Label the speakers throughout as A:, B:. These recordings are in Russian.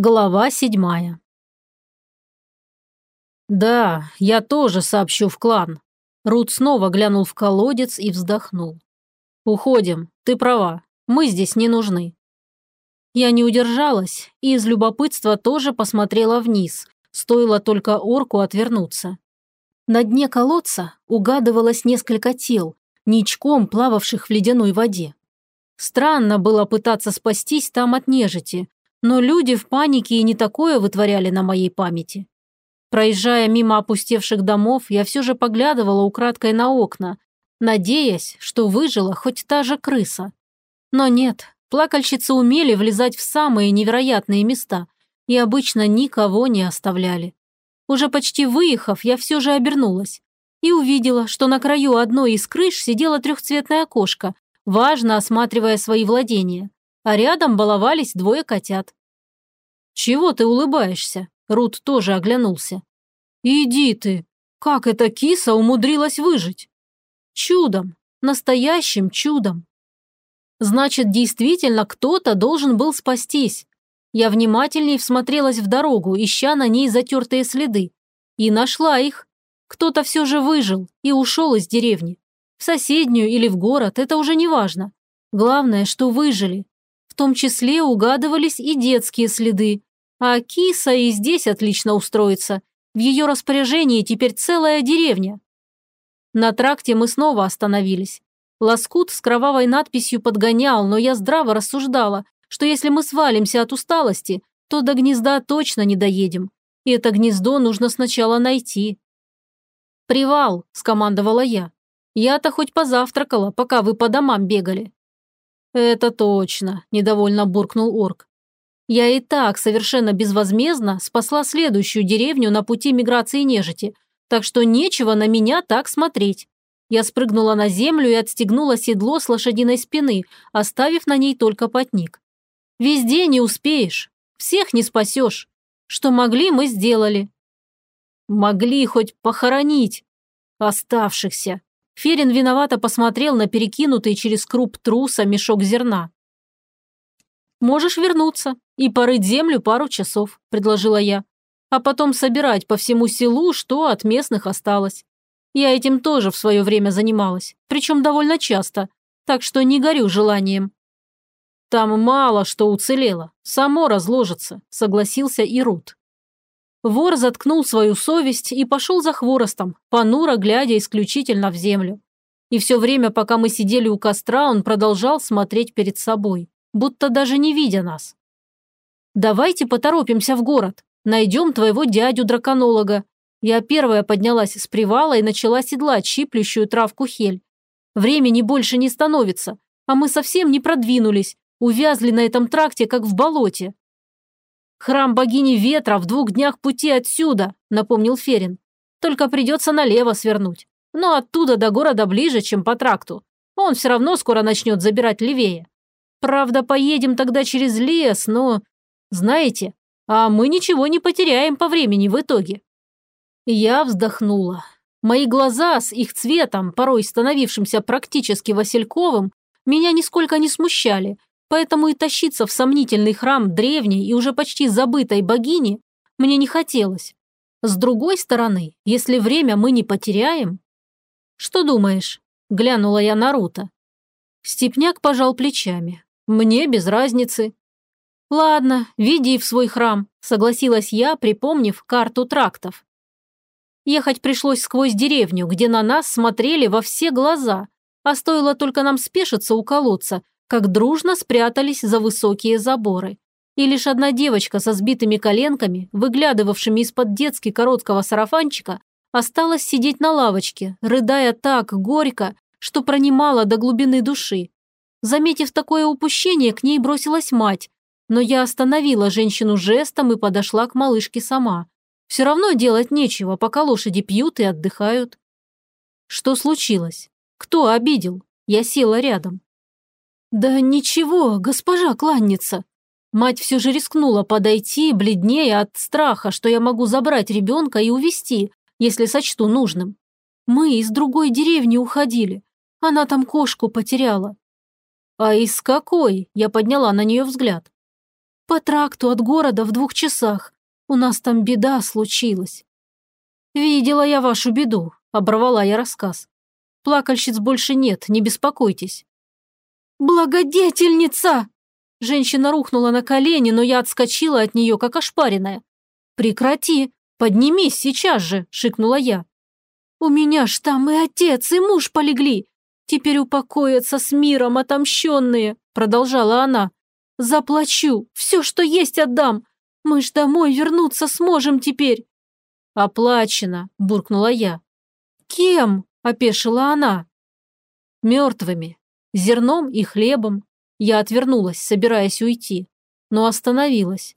A: Глава седьмая. «Да, я тоже сообщу в клан». Рут снова глянул в колодец и вздохнул. «Уходим, ты права, мы здесь не нужны». Я не удержалась и из любопытства тоже посмотрела вниз, стоило только орку отвернуться. На дне колодца угадывалось несколько тел, ничком плававших в ледяной воде. Странно было пытаться спастись там от нежити, но люди в панике и не такое вытворяли на моей памяти. Проезжая мимо опустевших домов, я все же поглядывала украдкой на окна, надеясь, что выжила хоть та же крыса. Но нет, плакальщицы умели влезать в самые невероятные места и обычно никого не оставляли. Уже почти выехав, я все же обернулась и увидела, что на краю одной из крыш сидела трехцветная кошка, важно осматривая свои владения а рядом баловались двое котят. «Чего ты улыбаешься?» Рут тоже оглянулся. «Иди ты! Как эта киса умудрилась выжить?» «Чудом! Настоящим чудом!» «Значит, действительно кто-то должен был спастись!» Я внимательнее всмотрелась в дорогу, ища на ней затертые следы. И нашла их. Кто-то все же выжил и ушел из деревни. В соседнюю или в город, это уже не важно. Главное, что выжили том числе угадывались и детские следы. А киса и здесь отлично устроится. В ее распоряжении теперь целая деревня. На тракте мы снова остановились. Лоскут с кровавой надписью подгонял, но я здраво рассуждала, что если мы свалимся от усталости, то до гнезда точно не доедем. И это гнездо нужно сначала найти. «Привал», – скомандовала я. «Я-то хоть позавтракала, пока вы по домам бегали». «Это точно», – недовольно буркнул орк. «Я и так совершенно безвозмездно спасла следующую деревню на пути миграции нежити, так что нечего на меня так смотреть». Я спрыгнула на землю и отстегнула седло с лошадиной спины, оставив на ней только потник. «Везде не успеешь, всех не спасешь. Что могли, мы сделали». «Могли хоть похоронить оставшихся», Ферин виновато посмотрел на перекинутый через круп труса мешок зерна. «Можешь вернуться и порыть землю пару часов», – предложила я. «А потом собирать по всему селу, что от местных осталось. Я этим тоже в свое время занималась, причем довольно часто, так что не горю желанием». «Там мало что уцелело, само разложится», – согласился и Рут. Вор заткнул свою совесть и пошел за хворостом, понуро глядя исключительно в землю. И все время, пока мы сидели у костра, он продолжал смотреть перед собой, будто даже не видя нас. «Давайте поторопимся в город. Найдем твоего дядю-драконолога». Я первая поднялась с привала и начала седлать щиплющую травку хель. Времени больше не становится, а мы совсем не продвинулись, увязли на этом тракте, как в болоте. «Храм богини ветра в двух днях пути отсюда», – напомнил Ферин. «Только придется налево свернуть. Но оттуда до города ближе, чем по тракту. Он все равно скоро начнет забирать левее. Правда, поедем тогда через лес, но... Знаете, а мы ничего не потеряем по времени в итоге». Я вздохнула. Мои глаза с их цветом, порой становившимся практически васильковым, меня нисколько не смущали, Поэтому и тащиться в сомнительный храм древней и уже почти забытой богини мне не хотелось. С другой стороны, если время мы не потеряем... Что думаешь? Глянула я на Рута. Степняк пожал плечами. Мне без разницы. Ладно, веди в свой храм, согласилась я, припомнив карту трактов. Ехать пришлось сквозь деревню, где на нас смотрели во все глаза, а стоило только нам спешиться у колодца, как дружно спрятались за высокие заборы. И лишь одна девочка со сбитыми коленками, выглядывавшими из-под детски короткого сарафанчика, осталась сидеть на лавочке, рыдая так горько, что пронимала до глубины души. Заметив такое упущение, к ней бросилась мать, но я остановила женщину жестом и подошла к малышке сама. Все равно делать нечего, пока лошади пьют и отдыхают. Что случилось? Кто обидел? Я села рядом. «Да ничего, госпожа кланница!» Мать все же рискнула подойти, бледнее от страха, что я могу забрать ребенка и увезти, если сочту нужным. Мы из другой деревни уходили. Она там кошку потеряла. «А из какой?» – я подняла на нее взгляд. По тракту от города в двух часах. У нас там беда случилась». «Видела я вашу беду», – оборвала я рассказ. «Плакальщиц больше нет, не беспокойтесь». «Благодетельница!» Женщина рухнула на колени, но я отскочила от нее, как ошпаренная. «Прекрати! Поднимись сейчас же!» – шикнула я. «У меня ж там и отец, и муж полегли! Теперь упокоятся с миром отомщенные!» – продолжала она. «Заплачу! Все, что есть, отдам! Мы ж домой вернуться сможем теперь!» «Оплачено!» – буркнула я. «Кем?» – опешила она. «Мертвыми. Зерном и хлебом. Я отвернулась, собираясь уйти, но остановилась.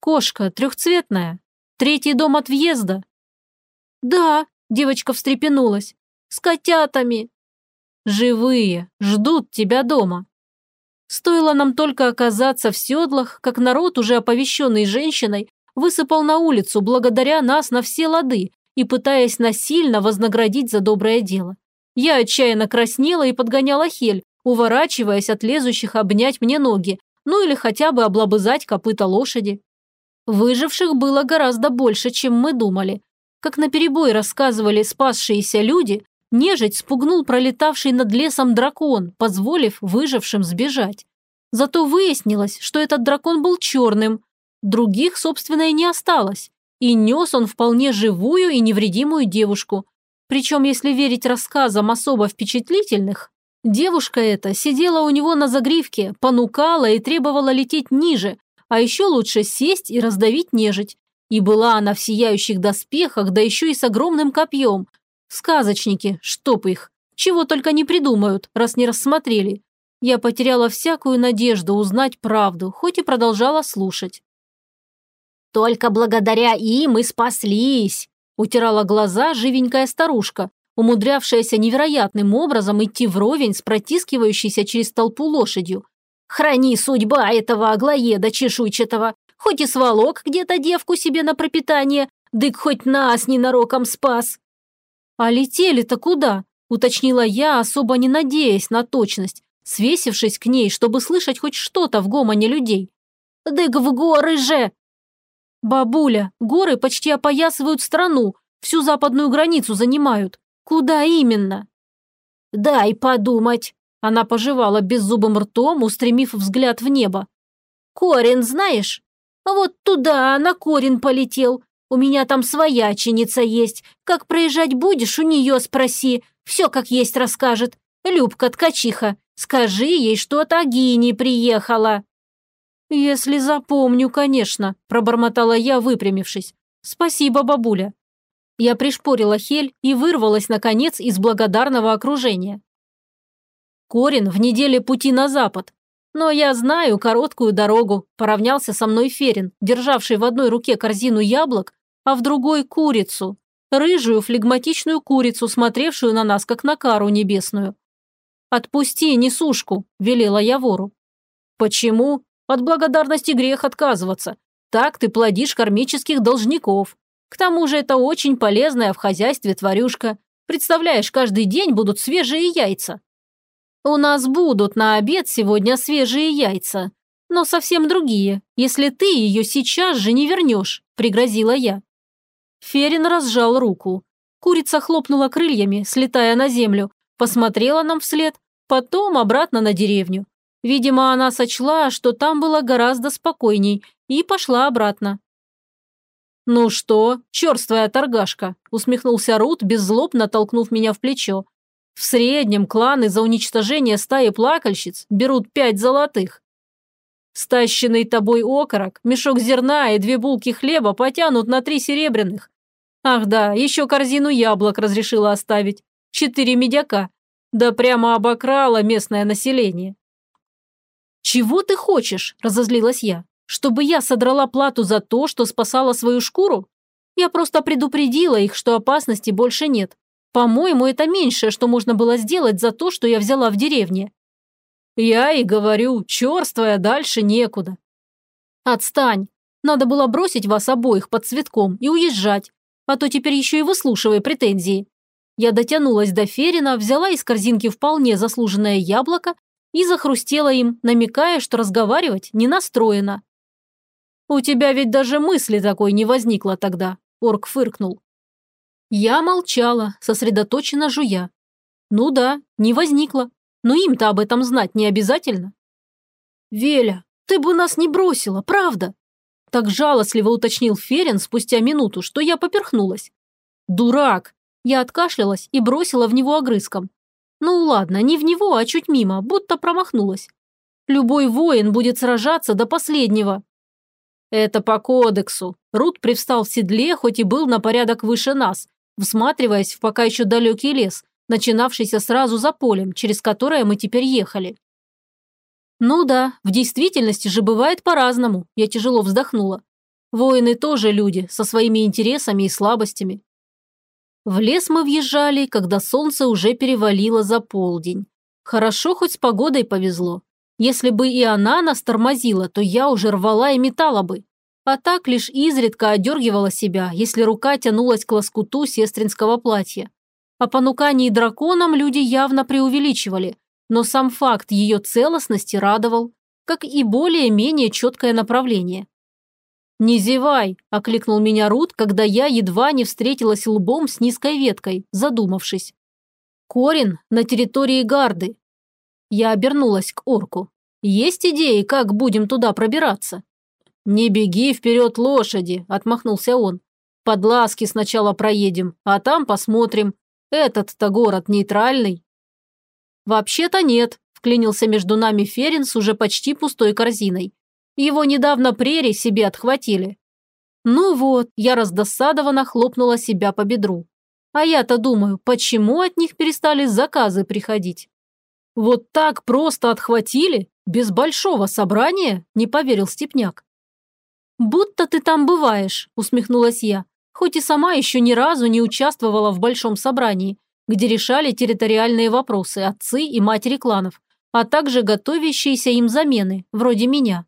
A: Кошка трехцветная. Третий дом от въезда. Да, девочка встрепенулась. С котятами. Живые, ждут тебя дома. Стоило нам только оказаться в седлах, как народ, уже оповещенный женщиной, высыпал на улицу благодаря нас на все лады и пытаясь насильно вознаградить за доброе дело. Я отчаянно краснела и подгоняла Хель, уворачиваясь от лезущих обнять мне ноги, ну или хотя бы облобызать копыта лошади. Выживших было гораздо больше, чем мы думали. Как наперебой рассказывали спасшиеся люди, нежить спугнул пролетавший над лесом дракон, позволив выжившим сбежать. Зато выяснилось, что этот дракон был черным. Других, собственно, и не осталось. И нес он вполне живую и невредимую девушку. Причем, если верить рассказам особо впечатлительных, Девушка эта сидела у него на загривке, понукала и требовала лететь ниже, а еще лучше сесть и раздавить нежить. И была она в сияющих доспехах, да еще и с огромным копьем. Сказочники, чтоб их, чего только не придумают, раз не рассмотрели. Я потеряла всякую надежду узнать правду, хоть и продолжала слушать. «Только благодаря им мы спаслись!» – утирала глаза живенькая старушка, умудрявшаяся невероятным образом идти вровень с протискивающейся через толпу лошадью. «Храни судьба этого аглоеда чешуйчатого! Хоть и сволок где-то девку себе на пропитание, дык хоть нас ненароком спас!» «А летели-то куда?» – уточнила я, особо не надеясь на точность, свесившись к ней, чтобы слышать хоть что-то в гомоне людей. «Дык в горы же!» «Бабуля, горы почти опоясывают страну, всю западную границу занимают. Куда именно? Дай подумать. Она пожевала беззубым ртом, устремив взгляд в небо. Корин знаешь? Вот туда, на Корин полетел. У меня там свояченица есть. Как проезжать будешь, у нее спроси. Все как есть расскажет. Любка ткачиха. Скажи ей, что от Агини приехала. «Если запомню, конечно», – пробормотала я, выпрямившись. «Спасибо, бабуля». Я пришпорила Хель и вырвалась, наконец, из благодарного окружения. Корин в неделе пути на запад. Но я знаю короткую дорогу, поравнялся со мной Ферин, державший в одной руке корзину яблок, а в другой – курицу. Рыжую флегматичную курицу, смотревшую на нас, как на кару небесную. «Отпусти несушку», – велела я вору. «Почему? От благодарности грех отказываться. Так ты плодишь кармических должников. К тому же это очень полезная в хозяйстве тварюшка. Представляешь, каждый день будут свежие яйца. У нас будут на обед сегодня свежие яйца. Но совсем другие, если ты ее сейчас же не вернешь, пригрозила я. Ферин разжал руку. Курица хлопнула крыльями, слетая на землю, посмотрела нам вслед, потом обратно на деревню. Видимо, она сочла, что там было гораздо спокойней, и пошла обратно. «Ну что, черствая торгашка?» – усмехнулся Рут, беззлобно толкнув меня в плечо. «В среднем кланы за уничтожение стаи плакальщиц берут пять золотых. Стащенный тобой окорок, мешок зерна и две булки хлеба потянут на три серебряных. Ах да, еще корзину яблок разрешила оставить. Четыре медяка. Да прямо обокрала местное население». «Чего ты хочешь?» – разозлилась я. Чтобы я содрала плату за то, что спасала свою шкуру? Я просто предупредила их, что опасности больше нет. По-моему, это меньшее, что можно было сделать за то, что я взяла в деревне. Я и говорю, черствая, дальше некуда. Отстань. Надо было бросить вас обоих под цветком и уезжать, а то теперь еще и выслушивай претензии. Я дотянулась до Ферина, взяла из корзинки вполне заслуженное яблоко и захрустела им, намекая, что разговаривать не настроена. У тебя ведь даже мысли такой не возникло тогда, орк фыркнул. Я молчала, сосредоточенно жуя. Ну да, не возникло. Но им-то об этом знать не обязательно. Веля, ты бы нас не бросила, правда? Так жалостливо уточнил Ферин спустя минуту, что я поперхнулась. Дурак! Я откашлялась и бросила в него огрызком. Ну ладно, не в него, а чуть мимо, будто промахнулась. Любой воин будет сражаться до последнего. Это по кодексу. Рут привстал в седле, хоть и был на порядок выше нас, всматриваясь в пока еще далекий лес, начинавшийся сразу за полем, через которое мы теперь ехали. Ну да, в действительности же бывает по-разному, я тяжело вздохнула. Воины тоже люди, со своими интересами и слабостями. В лес мы въезжали, когда солнце уже перевалило за полдень. Хорошо, хоть с погодой повезло. Если бы и она нас тормозила, то я уже рвала и метала бы. А так лишь изредка одергивала себя, если рука тянулась к лоскуту сестринского платья. О понукании драконом люди явно преувеличивали, но сам факт ее целостности радовал, как и более-менее четкое направление. «Не зевай!» – окликнул меня Рут, когда я едва не встретилась лбом с низкой веткой, задумавшись. «Корин на территории Гарды». Я обернулась к орку. «Есть идеи, как будем туда пробираться?» «Не беги вперед лошади!» – отмахнулся он. «Под ласки сначала проедем, а там посмотрим. Этот-то город нейтральный». «Вообще-то нет», – вклинился между нами Ферин с уже почти пустой корзиной. Его недавно прери себе отхватили. Ну вот, я раздосадованно хлопнула себя по бедру. А я-то думаю, почему от них перестали заказы приходить? Вот так просто отхватили? Без большого собрания? Не поверил Степняк. «Будто ты там бываешь», – усмехнулась я, хоть и сама еще ни разу не участвовала в большом собрании, где решали территориальные вопросы отцы и матери кланов, а также готовящиеся им замены, вроде меня.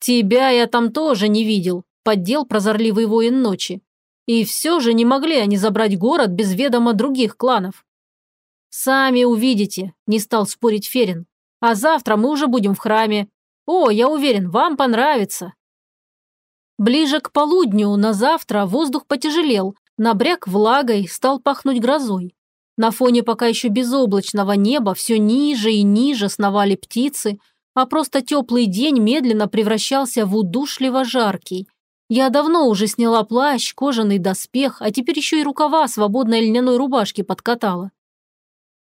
A: «Тебя я там тоже не видел», – поддел прозорливый воин ночи. «И все же не могли они забрать город без ведома других кланов». «Сами увидите», – не стал спорить Ферин. «А завтра мы уже будем в храме. О, я уверен, вам понравится». Ближе к полудню на завтра воздух потяжелел, набряк влагой, стал пахнуть грозой. На фоне пока еще безоблачного неба все ниже и ниже сновали птицы, а просто теплый день медленно превращался в удушливо жаркий. Я давно уже сняла плащ, кожаный доспех, а теперь еще и рукава свободной льняной рубашки подкатала.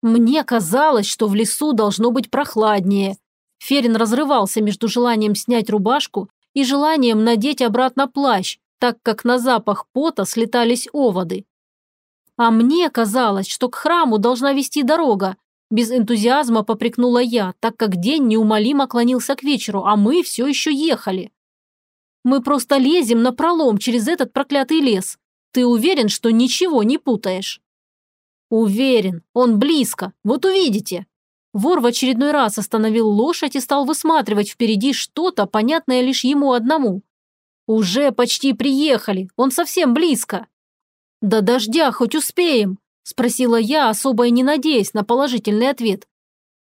A: Мне казалось, что в лесу должно быть прохладнее. Ферин разрывался между желанием снять рубашку и желанием надеть обратно плащ, так как на запах пота слетались оводы. А мне казалось, что к храму должна вести дорога, без энтузиазма попрекнула я, так как день неумолимо клонился к вечеру, а мы все еще ехали. Мы просто лезем на пролом через этот проклятый лес. Ты уверен, что ничего не путаешь? Уверен, он близко, вот увидите. Вор в очередной раз остановил лошадь и стал высматривать впереди что-то, понятное лишь ему одному. Уже почти приехали, он совсем близко. До дождя хоть успеем, Спросила я, особо и не надеясь на положительный ответ.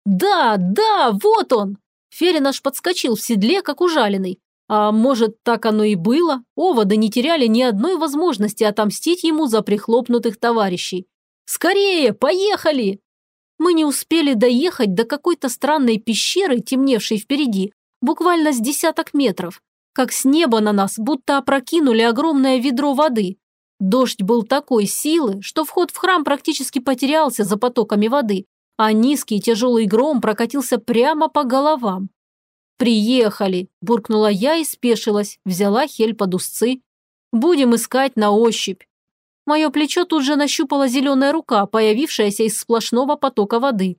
A: «Да, да, вот он!» Ферин аж подскочил в седле, как ужаленный. А может, так оно и было? Оводы не теряли ни одной возможности отомстить ему за прихлопнутых товарищей. «Скорее, поехали!» Мы не успели доехать до какой-то странной пещеры, темневшей впереди, буквально с десяток метров, как с неба на нас будто опрокинули огромное ведро воды. Дождь был такой силы, что вход в храм практически потерялся за потоками воды, а низкий тяжелый гром прокатился прямо по головам. «Приехали!» – буркнула я и спешилась, взяла хель под узцы. «Будем искать на ощупь». Мое плечо тут же нащупала зеленая рука, появившаяся из сплошного потока воды.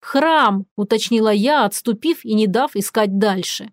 A: «Храм!» – уточнила я, отступив и не дав искать дальше.